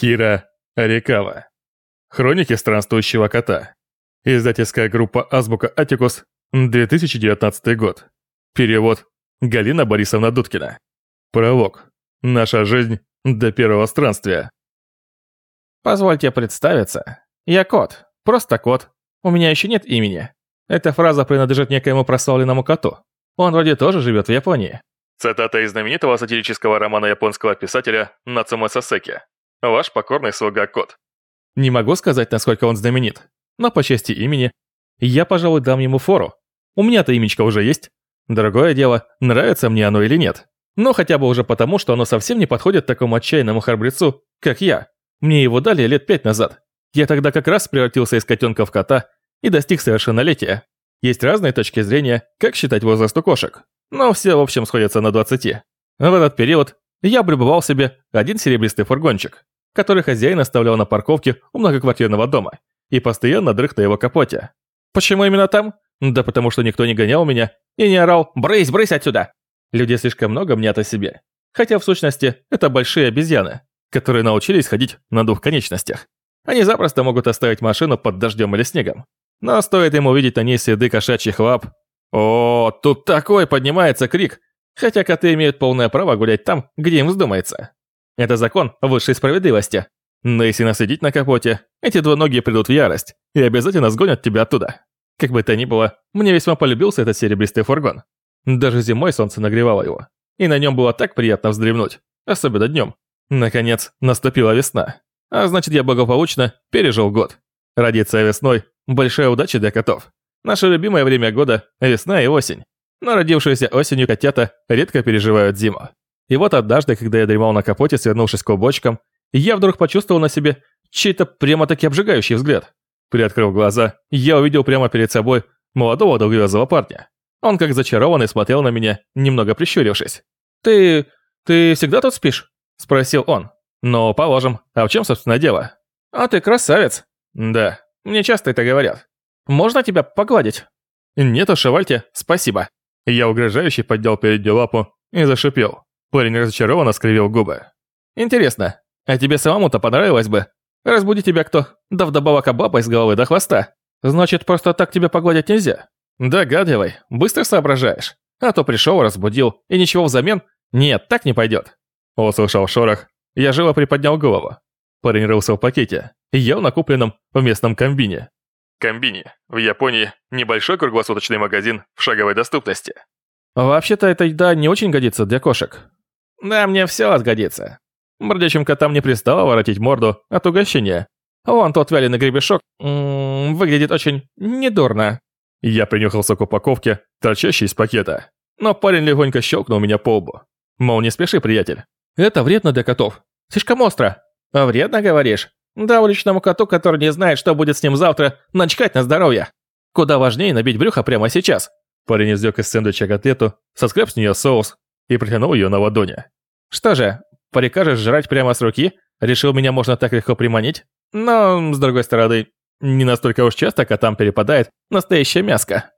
Хира Арикава. Хроники странствующего кота. Издательская группа Азбука Атикус, 2019 год. Перевод Галина Борисовна Дудкина. Пролог. Наша жизнь до первого странствия. Позвольте представиться. Я кот. Просто кот. У меня еще нет имени. Эта фраза принадлежит некоему прославленному коту. Он вроде тоже живет в Японии. Цитата из знаменитого сатирического романа японского писателя Нацуме Сасеки. Ваш покорный слуга кот. Не могу сказать, насколько он знаменит, но по части имени я, пожалуй, дам ему фору. У меня-то имечко уже есть. Другое дело, нравится мне оно или нет. Но хотя бы уже потому, что оно совсем не подходит такому отчаянному храбрецу, как я. Мне его дали лет пять назад. Я тогда как раз превратился из котенка в кота и достиг совершеннолетия. Есть разные точки зрения, как считать возраст у кошек. Но все, в общем, сходятся на 20. В этот период я пребывал себе один серебристый фургончик, который хозяин оставлял на парковке у многоквартирного дома и постоянно дрых на его капоте. Почему именно там? Да потому что никто не гонял меня и не орал «Брысь, брысь отсюда!». Людей слишком много мнят о себе. Хотя в сущности это большие обезьяны, которые научились ходить на двух конечностях. Они запросто могут оставить машину под дождем или снегом. Но стоит им увидеть на ней следы кошачьих лап. О, тут такой поднимается крик, хотя коты имеют полное право гулять там, где им вздумается. Это закон высшей справедливости. Но если наследить на капоте, эти двуногие придут в ярость и обязательно сгонят тебя оттуда. Как бы то ни было, мне весьма полюбился этот серебристый фургон. Даже зимой солнце нагревало его. И на нем было так приятно вздремнуть, особенно днем. Наконец, наступила весна. А значит, я благополучно пережил год. Родиться весной – большая удача для котов. Наше любимое время года – весна и осень. Но родившиеся осенью котята редко переживают зиму. И вот однажды, когда я дремал на капоте, свернувшись клубочком, я вдруг почувствовал на себе чей-то прямо-таки обжигающий взгляд. Приоткрыв глаза, я увидел прямо перед собой молодого долговязого парня. Он как зачарованный смотрел на меня, немного прищурившись. «Ты... ты всегда тут спишь?» – спросил он. «Ну, положим. А в чем, собственно, дело?» «А ты красавец». «Да, мне часто это говорят. Можно тебя погладить?» «Нет уж, Шевальте, спасибо». Я угрожающе поднял переднюю лапу и зашипел. Парень разочарованно скривил губы. «Интересно, а тебе самому-то понравилось бы? Разбуди тебя кто? Да вдобавок обапай с головы до хвоста. Значит, просто так тебя погладить нельзя? Догадливай, быстро соображаешь. А то пришел, разбудил, и ничего взамен? Нет, так не пойдет». Услышал шорох, я живо приподнял голову. Парень рылся в пакете, явно купленном в местном комбине. Комбини. В Японии небольшой круглосуточный магазин в шаговой доступности. Вообще-то эта еда не очень годится для кошек. Да мне все отгодится. Бродячим котам не пристало воротить морду от угощения. Вон тот вяленый гребешок м -м, выглядит очень недурно. Я принюхался к упаковке, торчащей из пакета. Но парень легонько щелкнул меня по лбу. Мол, не спеши, приятель. Это вредно для котов. Слишком остро. Вредно, говоришь? Да уличному коту, который не знает, что будет с ним завтра, начкать на здоровье. Куда важнее набить брюхо прямо сейчас. Парень извлек из сэндвича котлету, соскреб с нее соус и протянул ее на ладони. Что же, прикажешь жрать прямо с руки? Решил, меня можно так легко приманить? Но, с другой стороны, не настолько уж часто котам перепадает настоящее мяско.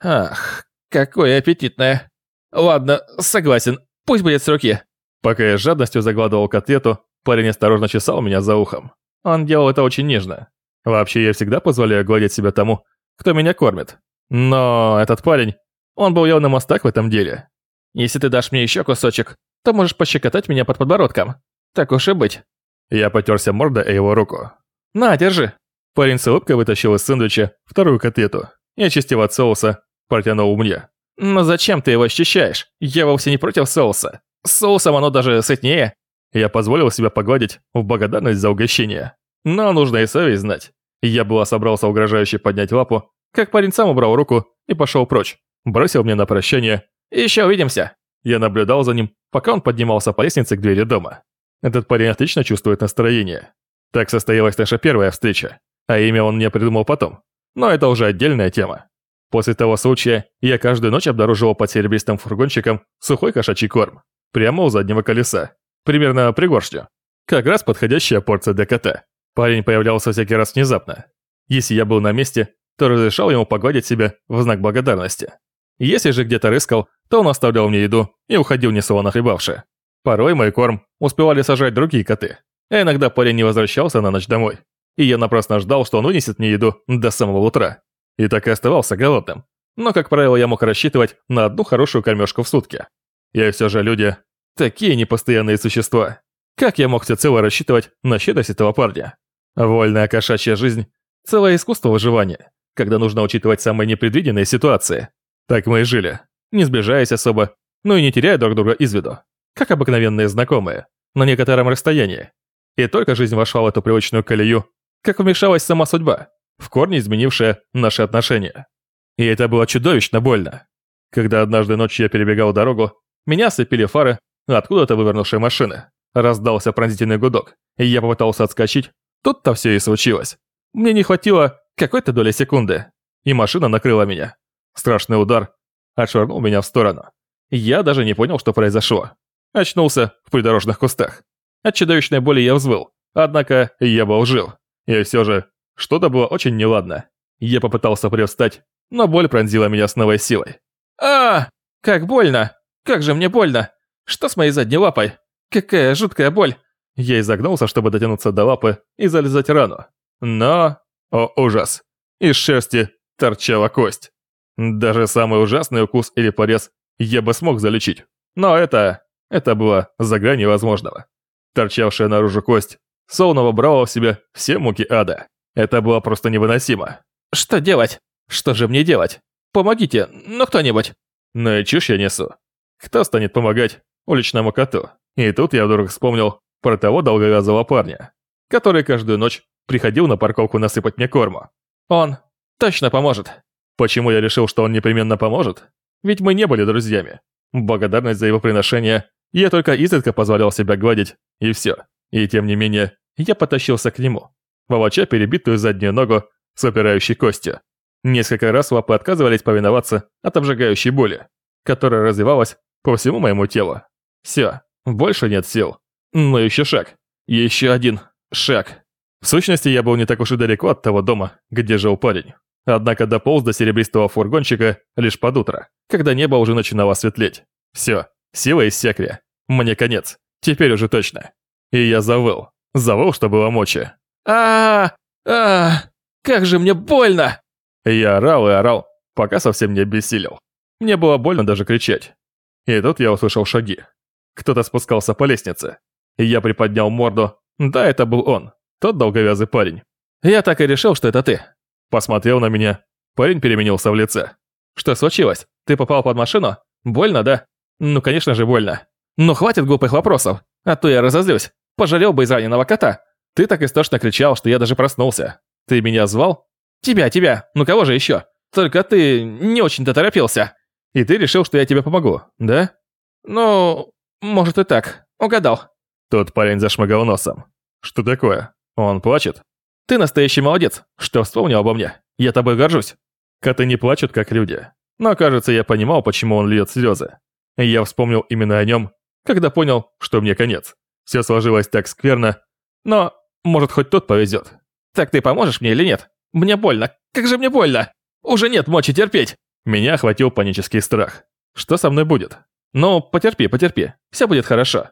Ах, какое аппетитное. Ладно, согласен, пусть будет с руки. Пока я с жадностью загладывал котлету, парень осторожно чесал меня за ухом. Он делал это очень нежно. Вообще, я всегда позволяю гладить себя тому, кто меня кормит. Но этот парень, он был явно мастак в этом деле. Если ты дашь мне еще кусочек, то можешь пощекотать меня под подбородком. Так уж и быть. Я потерся мордой о его руку. На, держи. Парень с улыбкой вытащил из сэндвича вторую котлету и, очистив от соуса, протянул мне. Но зачем ты его ощущаешь? Я вовсе не против соуса. С соусом оно даже сытнее. Я позволил себя погладить в благодарность за угощение. Но нужно и совесть знать. Я было собрался угрожающе поднять лапу, как парень сам убрал руку и пошел прочь. Бросил мне на прощание. «Еще увидимся!» Я наблюдал за ним, пока он поднимался по лестнице к двери дома. Этот парень отлично чувствует настроение. Так состоялась наша первая встреча, а имя он мне придумал потом. Но это уже отдельная тема. После того случая я каждую ночь обнаруживал под серебристым фургончиком сухой кошачий корм. Прямо у заднего колеса. Примерно пригоршню. Как раз подходящая порция для кота. Парень появлялся всякий раз внезапно. Если я был на месте, то разрешал ему погладить себя в знак благодарности. Если же где-то рыскал, то он оставлял мне еду и уходил несолоно хлебавши. Порой мой корм успевали сажать другие коты. А иногда парень не возвращался на ночь домой. И я напрасно ждал, что он вынесет мне еду до самого утра. И так и оставался голодным. Но, как правило, я мог рассчитывать на одну хорошую кормежку в сутки. И все же люди – такие непостоянные существа. Как я мог всецело рассчитывать на щедрость этого парня? Вольная кошачья жизнь – целое искусство выживания, когда нужно учитывать самые непредвиденные ситуации. Так мы и жили, не сближаясь особо, но и не теряя друг друга из виду, как обыкновенные знакомые, на некотором расстоянии. И только жизнь вошла в эту привычную колею, как вмешалась сама судьба, в корне изменившая наши отношения. И это было чудовищно больно. Когда однажды ночью я перебегал дорогу, меня ослепили фары откуда-то вывернувшей машины. Раздался пронзительный гудок, и я попытался отскочить. Тут-то все и случилось. Мне не хватило какой-то доли секунды, и машина накрыла меня. Страшный удар отшвырнул меня в сторону. Я даже не понял, что произошло. Очнулся в придорожных кустах. От чудовищной боли я взвыл, однако я был жив. И все же, что-то было очень неладно. Я попытался привстать, но боль пронзила меня с новой силой. а Как больно! Как же мне больно! Что с моей задней лапой? Какая жуткая боль! Я изогнулся, чтобы дотянуться до лапы и залезать рану. Но... О, ужас! Из шерсти торчала кость. Даже самый ужасный укус или порез я бы смог залечить. Но это... это было за гранью возможного. Торчавшая наружу кость словно брала в себя все муки ада. Это было просто невыносимо. Что делать? Что же мне делать? Помогите, ну кто-нибудь. Ну и чушь я несу. Кто станет помогать уличному коту? И тут я вдруг вспомнил про того долговязого парня, который каждую ночь приходил на парковку насыпать мне корму. Он точно поможет. Почему я решил, что он непременно поможет? Ведь мы не были друзьями. Благодарность за его приношение я только изредка позволял себя гладить, и все. И тем не менее, я потащился к нему, волоча перебитую заднюю ногу с выпирающей костью. Несколько раз лапы отказывались повиноваться от обжигающей боли, которая развивалась по всему моему телу. Все, больше нет сил. Но еще шаг. Еще один шаг. В сущности, я был не так уж и далеко от того дома, где жил парень. Однако дополз до серебристого фургончика лишь под утро, когда небо уже начинало светлеть. Все, силы иссякли. Мне конец. Теперь уже точно. И я завыл. Завыл, что было мочи. а а, -а Как же мне больно! Я орал и орал, пока совсем не обессилел. Мне было больно даже кричать. И тут я услышал шаги. Кто-то спускался по лестнице. Я приподнял морду. Да, это был он, тот долговязый парень. Я так и решил, что это ты. Посмотрел на меня. Парень переменился в лице. Что случилось? Ты попал под машину? Больно, да? Ну, конечно же, больно. Ну, хватит глупых вопросов, а то я разозлюсь. Пожалел бы израненного кота. Ты так истошно кричал, что я даже проснулся. Ты меня звал? Тебя, тебя. Ну кого же еще? Только ты не очень-то торопился. И ты решил, что я тебе помогу, да? Ну, может и так. Угадал. Тот парень зашмыгал носом. Что такое? Он плачет? Ты настоящий молодец, что вспомнил обо мне. Я тобой горжусь. Коты не плачут, как люди. Но, кажется, я понимал, почему он льет слезы. Я вспомнил именно о нем, когда понял, что мне конец. Все сложилось так скверно. Но, может, хоть тот повезет. Так ты поможешь мне или нет? Мне больно. Как же мне больно. Уже нет мочи терпеть. Меня охватил панический страх. Что со мной будет? Ну, потерпи, потерпи. Все будет хорошо.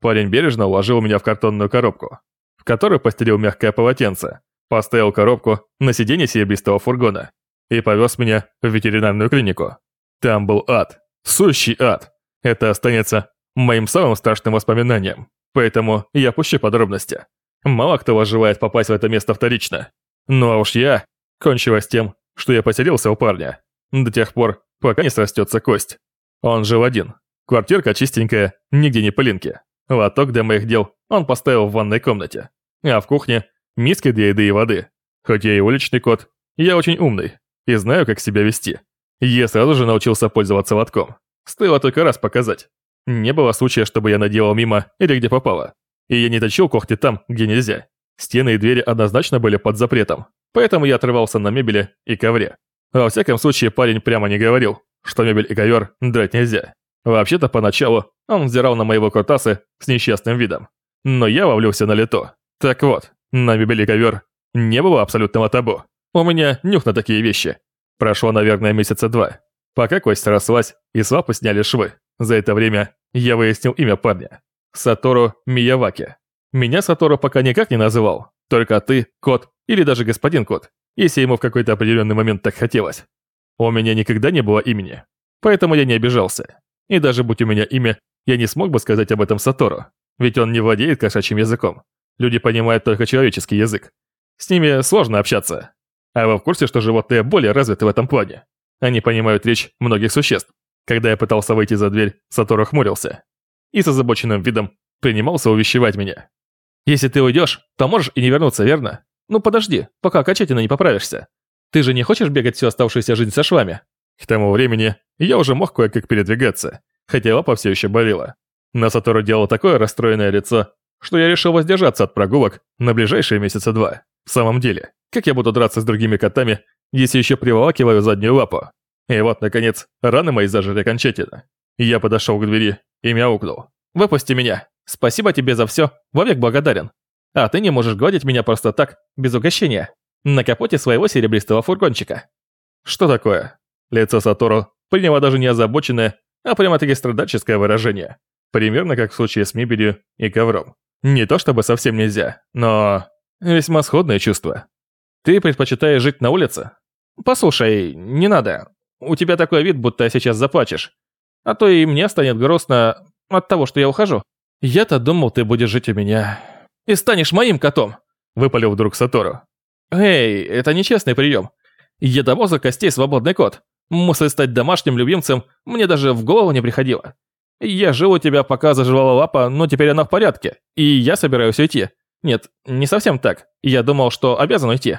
Парень бережно уложил меня в картонную коробку, в которую постелил мягкое полотенце, поставил коробку на сиденье серебристого фургона и повез меня в ветеринарную клинику. Там был ад. Сущий ад. Это останется моим самым страшным воспоминанием. Поэтому я пущу подробности. Мало кто желает попасть в это место вторично. Ну а уж я кончилось тем, что я поселился у парня. До тех пор, пока не срастется кость. Он жил один. Квартирка чистенькая, нигде не пылинки. Лоток для моих дел он поставил в ванной комнате. А в кухне миски для еды и воды. Хоть я и уличный кот, я очень умный и знаю, как себя вести. Я сразу же научился пользоваться лотком. Стоило только раз показать. Не было случая, чтобы я наделал мимо или где попало. И я не точил когти там, где нельзя. Стены и двери однозначно были под запретом, поэтому я отрывался на мебели и ковре. Во всяком случае, парень прямо не говорил, что мебель и ковер драть нельзя. Вообще-то поначалу он взирал на моего куртасы с несчастным видом. Но я вовлюся на лето. Так вот, на мебели ковер не было абсолютного табу. У меня нюх на такие вещи. Прошло, наверное, месяца два. Пока кость срослась и с лапы сняли швы. За это время я выяснил имя парня. Сатору Мияваки. Меня Сатору пока никак не называл, только ты, кот или даже господин кот, если ему в какой-то определенный момент так хотелось. У меня никогда не было имени, поэтому я не обижался. И даже будь у меня имя, я не смог бы сказать об этом Сатору, ведь он не владеет кошачьим языком. Люди понимают только человеческий язык. С ними сложно общаться. А вы в курсе, что животные более развиты в этом плане? Они понимают речь многих существ. Когда я пытался выйти за дверь, Сатору хмурился. И с озабоченным видом принимался увещевать меня. «Если ты уйдешь, то можешь и не вернуться, верно? Ну подожди, пока окончательно не поправишься. Ты же не хочешь бегать всю оставшуюся жизнь со швами?» К тому времени я уже мог кое-как передвигаться, хотя лапа все еще болела. На Сатору делал такое расстроенное лицо, что я решил воздержаться от прогулок на ближайшие месяца два. В самом деле, как я буду драться с другими котами, если еще приволакиваю заднюю лапу? И вот, наконец, раны мои зажили окончательно. Я подошел к двери и мяукнул. «Выпусти меня! Спасибо тебе за все, вовек благодарен. А ты не можешь гладить меня просто так, без угощения, на капоте своего серебристого фургончика». «Что такое?» Лицо Сатору приняло даже не озабоченное, а прямо-таки страдальческое выражение. Примерно как в случае с мебелью и ковром. Не то чтобы совсем нельзя, но весьма сходное чувство. Ты предпочитаешь жить на улице? Послушай, не надо. У тебя такой вид, будто сейчас заплачешь. А то и мне станет грустно от того, что я ухожу. Я-то думал, ты будешь жить у меня. И станешь моим котом, выпалил вдруг Сатору. Эй, это нечестный прием. Я до мозга костей свободный кот. Мысль стать домашним любимцем мне даже в голову не приходила. Я жил у тебя, пока заживала лапа, но теперь она в порядке, и я собираюсь уйти. Нет, не совсем так. Я думал, что обязан уйти.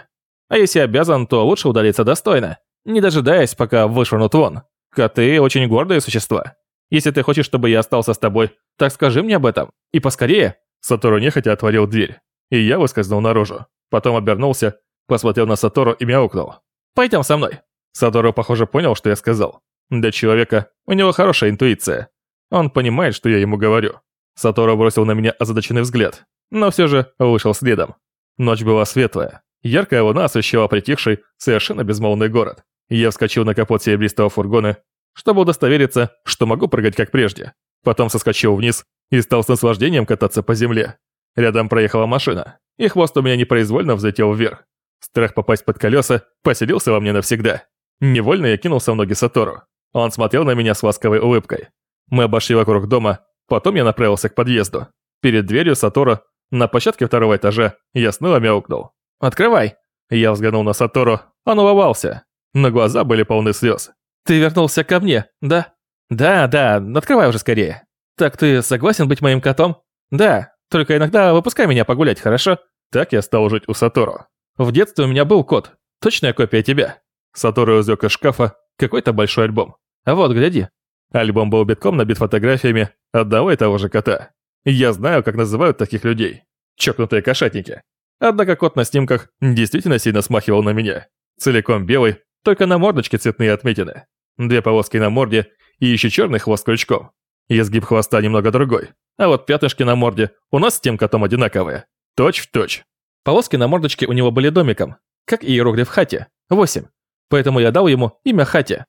А если обязан, то лучше удалиться достойно, не дожидаясь, пока вышвырнут вон. Коты очень гордые существа. Если ты хочешь, чтобы я остался с тобой, так скажи мне об этом. И поскорее. Сатору нехотя отворил дверь, и я выскользнул наружу. Потом обернулся, посмотрел на Сатору и мяукнул. «Пойдем со мной». Сатору, похоже, понял, что я сказал. Для человека у него хорошая интуиция. Он понимает, что я ему говорю. Сатору бросил на меня озадаченный взгляд, но все же вышел следом. Ночь была светлая. Яркая луна освещала притихший, совершенно безмолвный город. Я вскочил на капот серебристого фургона, чтобы удостовериться, что могу прыгать как прежде. Потом соскочил вниз и стал с наслаждением кататься по земле. Рядом проехала машина, и хвост у меня непроизвольно взлетел вверх. Страх попасть под колеса поселился во мне навсегда. Невольно я кинулся в ноги Сатору. Он смотрел на меня с ласковой улыбкой. Мы обошли вокруг дома, потом я направился к подъезду. Перед дверью Сатору, на площадке второго этажа, я снова мяукнул. «Открывай!» Я взглянул на Сатору, он улыбался, но глаза были полны слез. «Ты вернулся ко мне, да?» «Да, да, открывай уже скорее». «Так ты согласен быть моим котом?» «Да, только иногда выпускай меня погулять, хорошо?» Так я стал жить у Сатору. В детстве у меня был кот, точная копия тебя. Сатору извлек из шкафа какой-то большой альбом. А вот, гляди. Альбом был битком набит фотографиями одного и того же кота. Я знаю, как называют таких людей. Чокнутые кошатники. Однако кот на снимках действительно сильно смахивал на меня. Целиком белый, только на мордочке цветные отметины. Две полоски на морде и еще черный хвост крючком. Изгиб хвоста немного другой. А вот пятнышки на морде у нас с тем котом одинаковые. Точь в точь. Полоски на мордочке у него были домиком, как и иероглиф Хати. Восемь. Поэтому я дал ему имя Хати.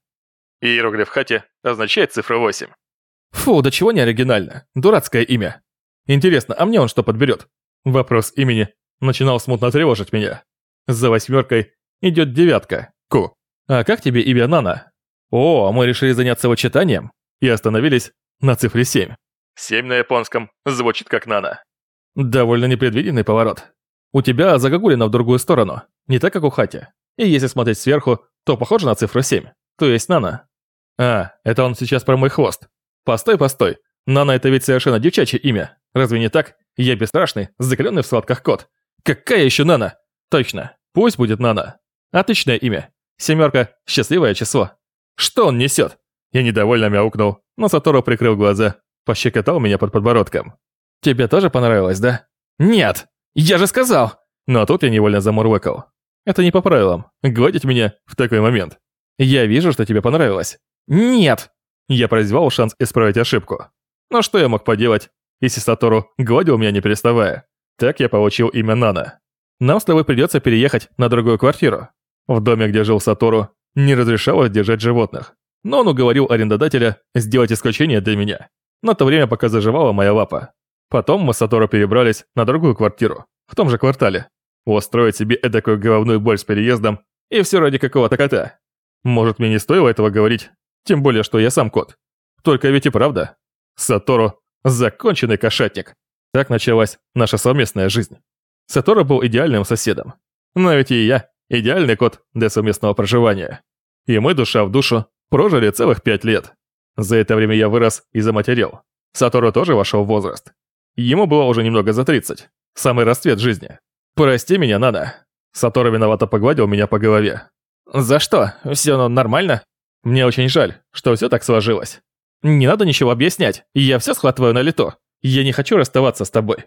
Иероглиф Хати означает цифра 8. Фу, да чего не оригинально. Дурацкое имя. Интересно, а мне он что подберет? Вопрос имени начинал смутно тревожить меня. За восьмеркой идет девятка, Ку. А как тебе имя Нана? О, мы решили заняться вычитанием и остановились на цифре 7. 7 на японском звучит как Нана. Довольно непредвиденный поворот. У тебя загогулина в другую сторону, не так как у Хати. И если смотреть сверху, то похоже на цифру 7, то есть Нана. А, это он сейчас про мой хвост. Постой, постой. Нана это ведь совершенно девчачье имя. Разве не так? Я бесстрашный, закаленный в сладках кот. Какая еще Нана? Точно, пусть будет Нана. Отличное имя. Семерка – счастливое число. Что он несет? Я недовольно мяукнул, но Сатору прикрыл глаза, пощекотал меня под подбородком. Тебе тоже понравилось, да? Нет! Я же сказал! Но тут я невольно замурлыкал. Это не по правилам, гладить меня в такой момент. Я вижу, что тебе понравилось. Нет! Я произвел шанс исправить ошибку. Но что я мог поделать, если Сатору гладил меня не переставая? Так я получил имя Нана. Нам с тобой придется переехать на другую квартиру. В доме, где жил Сатору, не разрешалось держать животных. Но он уговорил арендодателя сделать исключение для меня. На то время, пока заживала моя лапа. Потом мы с Сатору перебрались на другую квартиру, в том же квартале. Устроить себе эдакую головную боль с переездом, и все ради какого-то кота. Может, мне не стоило этого говорить, тем более, что я сам кот. Только ведь и правда. Сатору – законченный кошатник. Так началась наша совместная жизнь. Сатору был идеальным соседом. Но ведь и я – идеальный кот для совместного проживания. И мы душа в душу прожили целых пять лет. За это время я вырос и заматерел. Сатору тоже вошел в возраст. Ему было уже немного за 30. Самый расцвет жизни. «Прости меня, Нана». Сатору виновато погладил меня по голове. «За что? Все нормально?» «Мне очень жаль, что все так сложилось. Не надо ничего объяснять, я все схватываю на лету. Я не хочу расставаться с тобой.